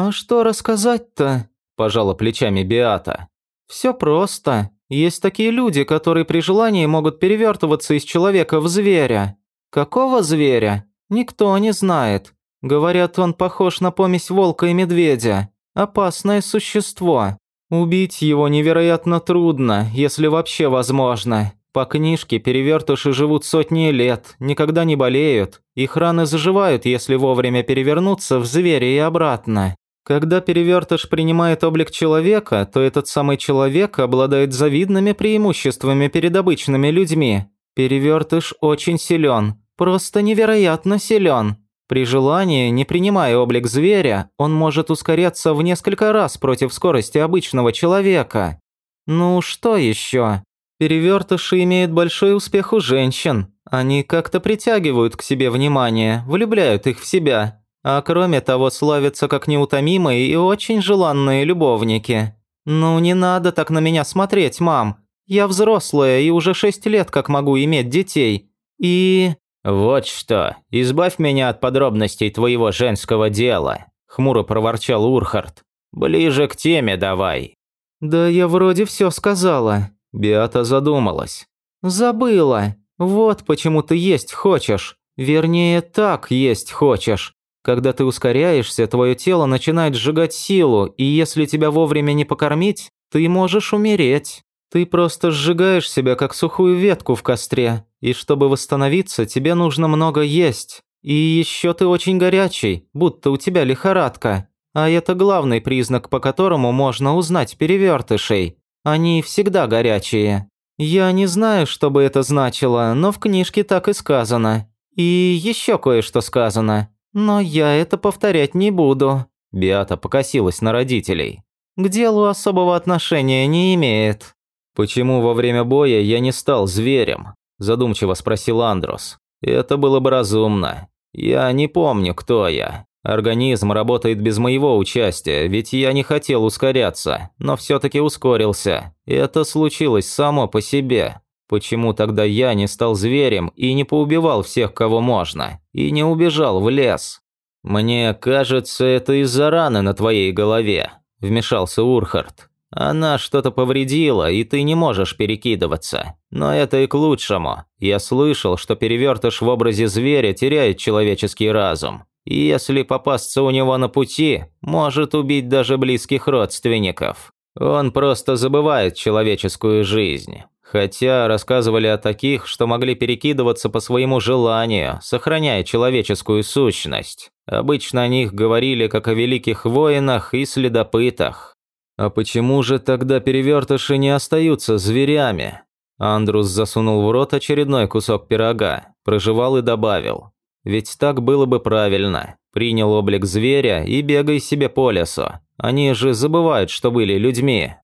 «А что рассказать-то?» – пожала плечами Биата. «Все просто. Есть такие люди, которые при желании могут перевертываться из человека в зверя. Какого зверя? Никто не знает. Говорят, он похож на помесь волка и медведя. Опасное существо. Убить его невероятно трудно, если вообще возможно. По книжке перевертыши живут сотни лет, никогда не болеют. Их раны заживают, если вовремя перевернуться в зверя и обратно. Когда перевертыш принимает облик человека, то этот самый человек обладает завидными преимуществами перед обычными людьми. Перевертыш очень силен, просто невероятно силен. При желании, не принимая облик зверя, он может ускоряться в несколько раз против скорости обычного человека. Ну что еще? Перевертыши имеют большой успех у женщин. Они как-то притягивают к себе внимание, влюбляют их в себя. А кроме того, славятся как неутомимые и очень желанные любовники. Ну не надо так на меня смотреть, мам. Я взрослая и уже шесть лет как могу иметь детей. И... «Вот что, избавь меня от подробностей твоего женского дела», – хмуро проворчал Урхард. «Ближе к теме давай». «Да я вроде все сказала», Биата задумалась. «Забыла. Вот почему ты есть хочешь. Вернее, так есть хочешь. Когда ты ускоряешься, твое тело начинает сжигать силу, и если тебя вовремя не покормить, ты можешь умереть. Ты просто сжигаешь себя, как сухую ветку в костре, и чтобы восстановиться, тебе нужно много есть. И еще ты очень горячий, будто у тебя лихорадка. А это главный признак, по которому можно узнать перевертышей. Они всегда горячие. Я не знаю, что бы это значило, но в книжке так и сказано. И еще кое-что сказано. Но я это повторять не буду. Биата покосилась на родителей. К делу особого отношения не имеет. Почему во время боя я не стал зверем? Задумчиво спросил Андрос. Это было бы разумно. Я не помню, кто я. Организм работает без моего участия, ведь я не хотел ускоряться, но все-таки ускорился. Это случилось само по себе. Почему тогда я не стал зверем и не поубивал всех, кого можно, и не убежал в лес? Мне кажется, это из-за раны на твоей голове, вмешался Урхард. Она что-то повредила, и ты не можешь перекидываться. Но это и к лучшему. Я слышал, что перевертыш в образе зверя теряет человеческий разум и если попасться у него на пути, может убить даже близких родственников. Он просто забывает человеческую жизнь. Хотя рассказывали о таких, что могли перекидываться по своему желанию, сохраняя человеческую сущность. Обычно о них говорили как о великих воинах и следопытах. А почему же тогда перевертыши не остаются зверями? Андрус засунул в рот очередной кусок пирога, прожевал и добавил. Ведь так было бы правильно. Принял облик зверя и бегай себе по лесу. Они же забывают, что были людьми.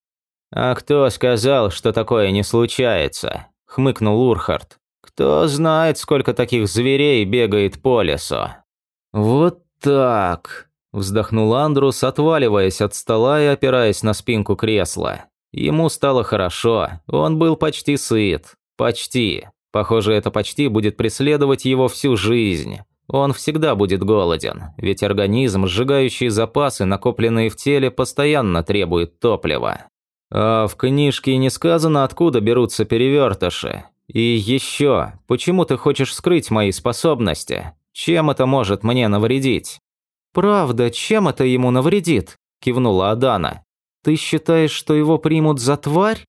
А кто сказал, что такое не случается? Хмыкнул Урхард. Кто знает, сколько таких зверей бегает по лесу. Вот так. Вздохнул Андрус, отваливаясь от стола и опираясь на спинку кресла. Ему стало хорошо, он был почти сыт. Почти. Похоже, это почти будет преследовать его всю жизнь. Он всегда будет голоден, ведь организм, сжигающий запасы, накопленные в теле, постоянно требует топлива. А в книжке не сказано, откуда берутся перевертыши. И еще, почему ты хочешь скрыть мои способности? Чем это может мне навредить? Правда, чем это ему навредит? кивнула Адана. Ты считаешь, что его примут за тварь?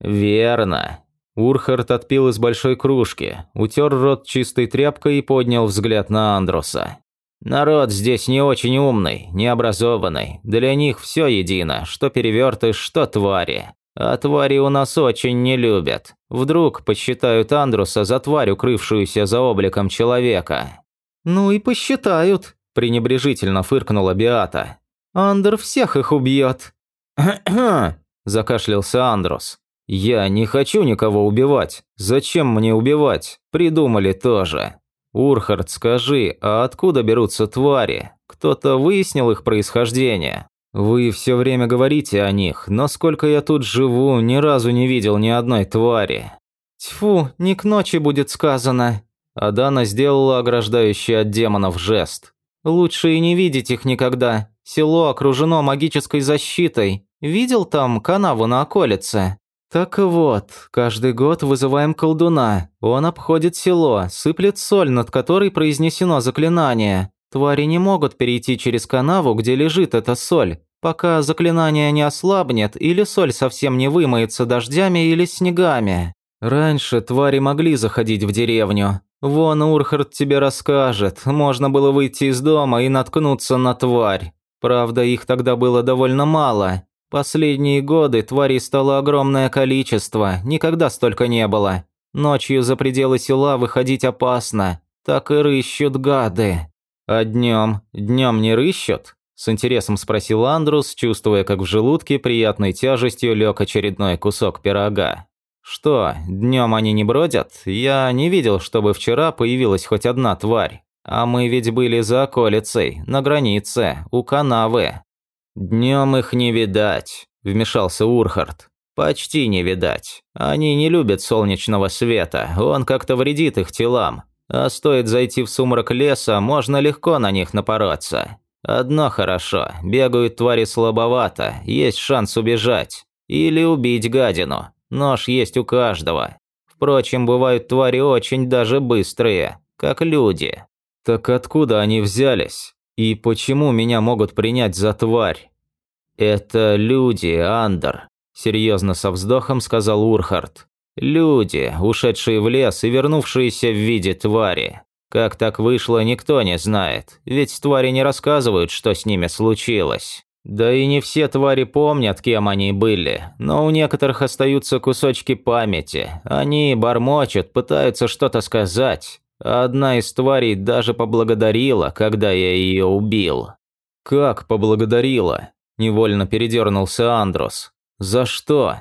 Верно. Урхард отпил из большой кружки, утер рот чистой тряпкой и поднял взгляд на Андруса. «Народ здесь не очень умный, необразованный. Для них все едино, что перевертыш, что твари. А твари у нас очень не любят. Вдруг посчитают Андруса за тварь, укрывшуюся за обликом человека». «Ну и посчитают», – пренебрежительно фыркнула Биата. «Андер всех их убьет». закашлялся Андрус. «Я не хочу никого убивать. Зачем мне убивать? Придумали тоже. Урхард, скажи, а откуда берутся твари? Кто-то выяснил их происхождение? Вы все время говорите о них, но сколько я тут живу, ни разу не видел ни одной твари». «Тьфу, не к ночи будет сказано». Адана сделала ограждающий от демонов жест. Лучше и не видеть их никогда. Село окружено магической защитой. Видел там канаву на околице? Так вот, каждый год вызываем колдуна. Он обходит село, сыплет соль, над которой произнесено заклинание. Твари не могут перейти через канаву, где лежит эта соль, пока заклинание не ослабнет или соль совсем не вымоется дождями или снегами. Раньше твари могли заходить в деревню. Вон Урхард тебе расскажет, можно было выйти из дома и наткнуться на тварь. Правда, их тогда было довольно мало. Последние годы тварей стало огромное количество, никогда столько не было. Ночью за пределы села выходить опасно, так и рыщут гады. А днем, днем не рыщут? С интересом спросил Андрус, чувствуя, как в желудке приятной тяжестью лег очередной кусок пирога. «Что, днем они не бродят? Я не видел, чтобы вчера появилась хоть одна тварь. А мы ведь были за околицей, на границе, у канавы». «Днем их не видать», – вмешался Урхард. «Почти не видать. Они не любят солнечного света, он как-то вредит их телам. А стоит зайти в сумрак леса, можно легко на них напороться. Одно хорошо, бегают твари слабовато, есть шанс убежать. Или убить гадину. Нож есть у каждого. Впрочем, бывают твари очень даже быстрые, как люди. Так откуда они взялись? И почему меня могут принять за тварь? Это люди, Андер, серьезно со вздохом сказал Урхард. Люди, ушедшие в лес и вернувшиеся в виде твари. Как так вышло, никто не знает, ведь твари не рассказывают, что с ними случилось. Да и не все твари помнят, кем они были, но у некоторых остаются кусочки памяти. Они бормочут, пытаются что-то сказать. Одна из тварей даже поблагодарила, когда я ее убил. «Как поблагодарила?» – невольно передернулся Андрос. «За что?»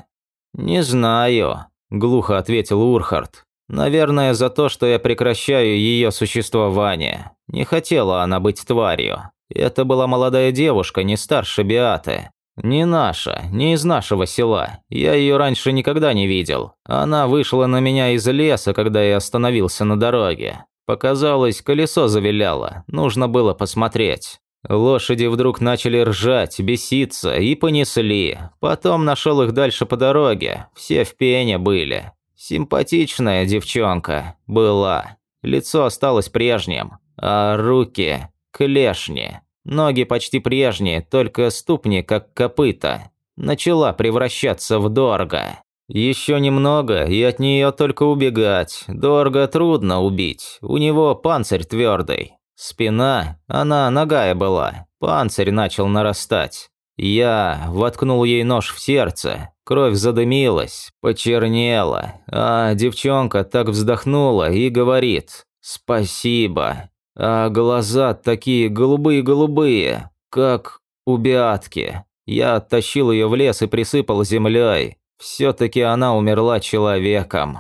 «Не знаю», – глухо ответил Урхард. Наверное, за то, что я прекращаю ее существование. Не хотела она быть тварью. Это была молодая девушка, не старше Биаты. Не наша, не из нашего села. Я ее раньше никогда не видел. Она вышла на меня из леса, когда я остановился на дороге. Показалось, колесо завиляло. Нужно было посмотреть. Лошади вдруг начали ржать, беситься и понесли. Потом нашел их дальше по дороге. Все в пене были. Симпатичная девчонка была. Лицо осталось прежним, а руки – клешни. Ноги почти прежние, только ступни как копыта. Начала превращаться в Дорга. Еще немного, и от нее только убегать. Дорга трудно убить, у него панцирь твердый. Спина, она ногая была, панцирь начал нарастать. Я воткнул ей нож в сердце, кровь задымилась, почернела, а девчонка так вздохнула и говорит «Спасибо». А глаза такие голубые-голубые, как у Беатки. Я оттащил ее в лес и присыпал землей. Все-таки она умерла человеком.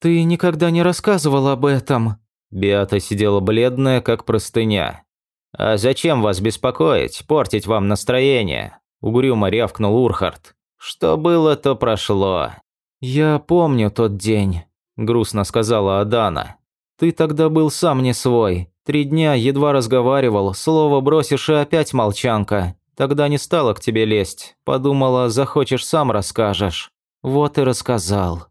«Ты никогда не рассказывал об этом». Беата сидела бледная, как простыня. «А зачем вас беспокоить, портить вам настроение?» – угрюмо рявкнул Урхард. «Что было, то прошло». «Я помню тот день», – грустно сказала Адана. «Ты тогда был сам не свой. Три дня едва разговаривал, слово бросишь и опять молчанка. Тогда не стала к тебе лезть. Подумала, захочешь сам расскажешь. Вот и рассказал».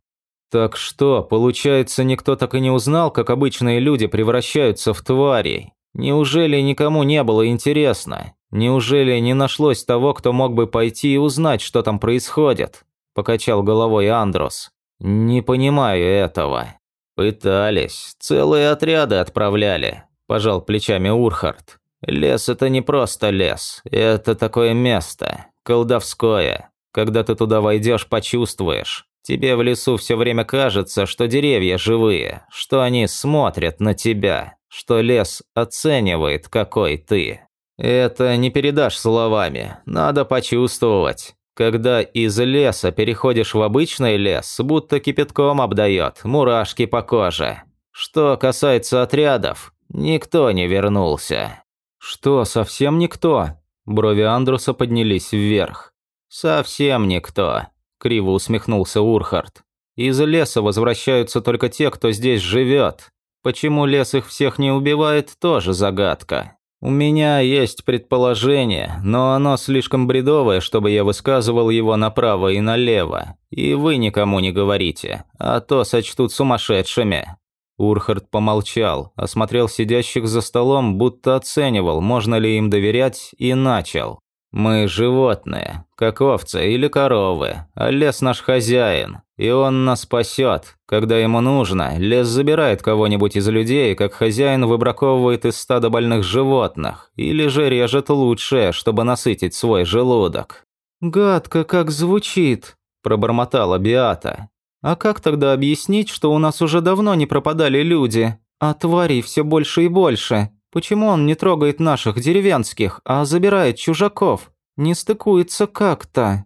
«Так что, получается, никто так и не узнал, как обычные люди превращаются в тварей?» Неужели никому не было интересно? Неужели не нашлось того, кто мог бы пойти и узнать, что там происходит? Покачал головой Андрос. Не понимаю этого. Пытались, целые отряды отправляли. Пожал плечами Урхард. Лес это не просто лес, это такое место, колдовское. Когда ты туда войдешь, почувствуешь. Тебе в лесу все время кажется, что деревья живые, что они смотрят на тебя что лес оценивает, какой ты. Это не передашь словами, надо почувствовать. Когда из леса переходишь в обычный лес, будто кипятком обдает, мурашки по коже. Что касается отрядов, никто не вернулся. Что, совсем никто? Брови Андруса поднялись вверх. Совсем никто, криво усмехнулся Урхард. Из леса возвращаются только те, кто здесь живет. Почему лес их всех не убивает, тоже загадка. У меня есть предположение, но оно слишком бредовое, чтобы я высказывал его направо и налево. И вы никому не говорите, а то сочтут сумасшедшими». Урхард помолчал, осмотрел сидящих за столом, будто оценивал, можно ли им доверять, и начал. «Мы животные, как овцы или коровы, а лес наш хозяин, и он нас спасет. Когда ему нужно, лес забирает кого-нибудь из людей, как хозяин выбраковывает из стада больных животных, или же режет лучшее, чтобы насытить свой желудок». «Гадко как звучит», – пробормотала Биата. «А как тогда объяснить, что у нас уже давно не пропадали люди, а тварей все больше и больше?» Почему он не трогает наших деревенских, а забирает чужаков? Не стыкуется как-то».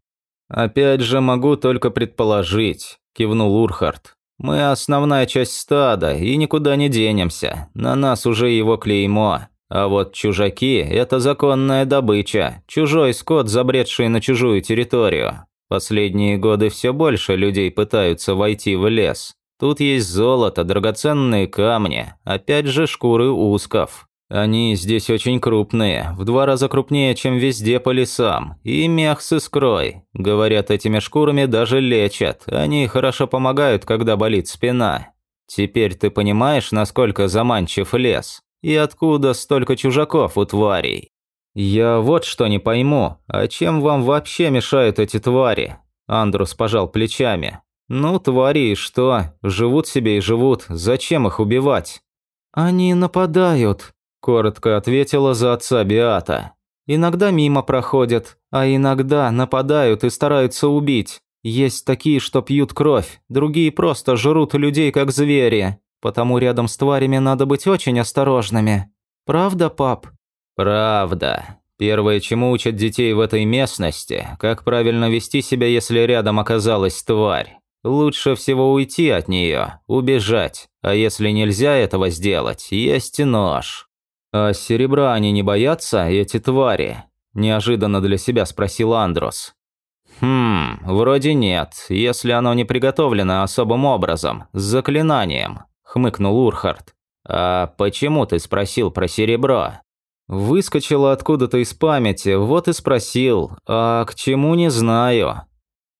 «Опять же могу только предположить», – кивнул Урхард. «Мы основная часть стада и никуда не денемся. На нас уже его клеймо. А вот чужаки – это законная добыча, чужой скот, забредший на чужую территорию. Последние годы все больше людей пытаются войти в лес. Тут есть золото, драгоценные камни, опять же шкуры усков. Они здесь очень крупные, в два раза крупнее, чем везде по лесам, и мех с искрой. Говорят, этими шкурами даже лечат, они хорошо помогают, когда болит спина. Теперь ты понимаешь, насколько заманчив лес? И откуда столько чужаков у тварей? Я вот что не пойму, а чем вам вообще мешают эти твари? Андрус пожал плечами. Ну, твари что? Живут себе и живут, зачем их убивать? Они нападают, Коротко ответила за отца Биата. Иногда мимо проходят, а иногда нападают и стараются убить. Есть такие, что пьют кровь, другие просто жрут людей как звери. Потому рядом с тварями надо быть очень осторожными. Правда, пап? Правда. Первое, чему учат детей в этой местности, как правильно вести себя, если рядом оказалась тварь. Лучше всего уйти от нее, убежать, а если нельзя этого сделать, есть нож. «А серебра они не боятся, эти твари?» – неожиданно для себя спросил Андрос. «Хм, вроде нет, если оно не приготовлено особым образом, с заклинанием», – хмыкнул Урхард. «А почему ты спросил про серебро?» «Выскочило откуда-то из памяти, вот и спросил, а к чему не знаю».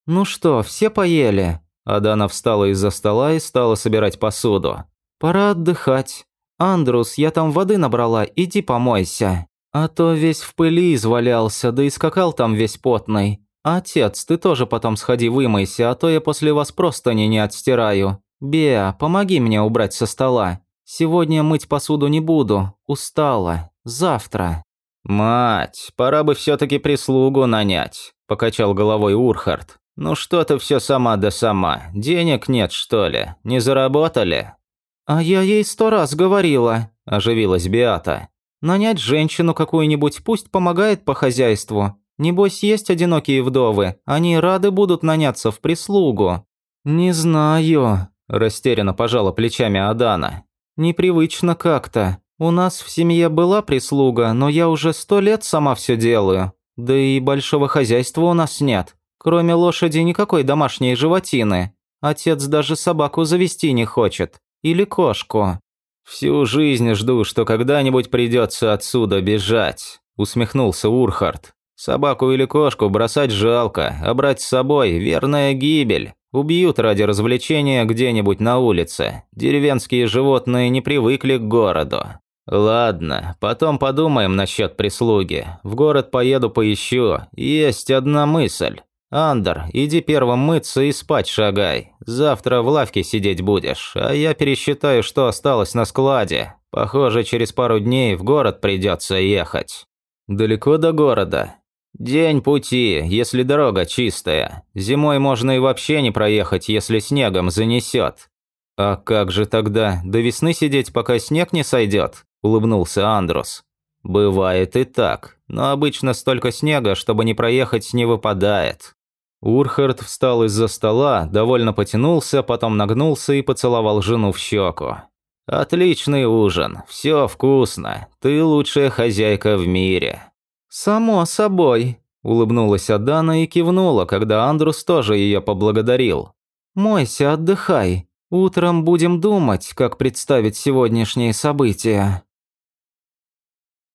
«Ну что, все поели?» Адана встала из-за стола и стала собирать посуду. «Пора отдыхать». «Андрус, я там воды набрала, иди помойся. А то весь в пыли извалялся, да и скакал там весь потный. Отец, ты тоже потом сходи вымойся, а то я после вас просто не, не отстираю. Беа, помоги мне убрать со стола. Сегодня мыть посуду не буду, устала. Завтра». «Мать, пора бы все таки прислугу нанять», – покачал головой Урхард. «Ну что ты все сама да сама, денег нет, что ли? Не заработали?» «А я ей сто раз говорила», – оживилась Биата. «Нанять женщину какую-нибудь, пусть помогает по хозяйству. Небось, есть одинокие вдовы, они рады будут наняться в прислугу». «Не знаю», – растерянно пожала плечами Адана. «Непривычно как-то. У нас в семье была прислуга, но я уже сто лет сама все делаю. Да и большого хозяйства у нас нет. Кроме лошади никакой домашней животины. Отец даже собаку завести не хочет. Или кошку?» «Всю жизнь жду, что когда-нибудь придется отсюда бежать», – усмехнулся Урхард. «Собаку или кошку бросать жалко, а брать с собой – верная гибель. Убьют ради развлечения где-нибудь на улице. Деревенские животные не привыкли к городу. Ладно, потом подумаем насчет прислуги. В город поеду поищу. Есть одна мысль. «Андер, иди первым мыться и спать шагай. Завтра в лавке сидеть будешь, а я пересчитаю, что осталось на складе. Похоже, через пару дней в город придется ехать». «Далеко до города?» «День пути, если дорога чистая. Зимой можно и вообще не проехать, если снегом занесет». «А как же тогда, до весны сидеть, пока снег не сойдет?» – улыбнулся Андрус. «Бывает и так, но обычно столько снега, чтобы не проехать, не выпадает. Урхард встал из-за стола, довольно потянулся, потом нагнулся и поцеловал жену в щеку. «Отличный ужин, все вкусно, ты лучшая хозяйка в мире». «Само собой», – улыбнулась Адана и кивнула, когда Андрус тоже ее поблагодарил. «Мойся, отдыхай. Утром будем думать, как представить сегодняшние события».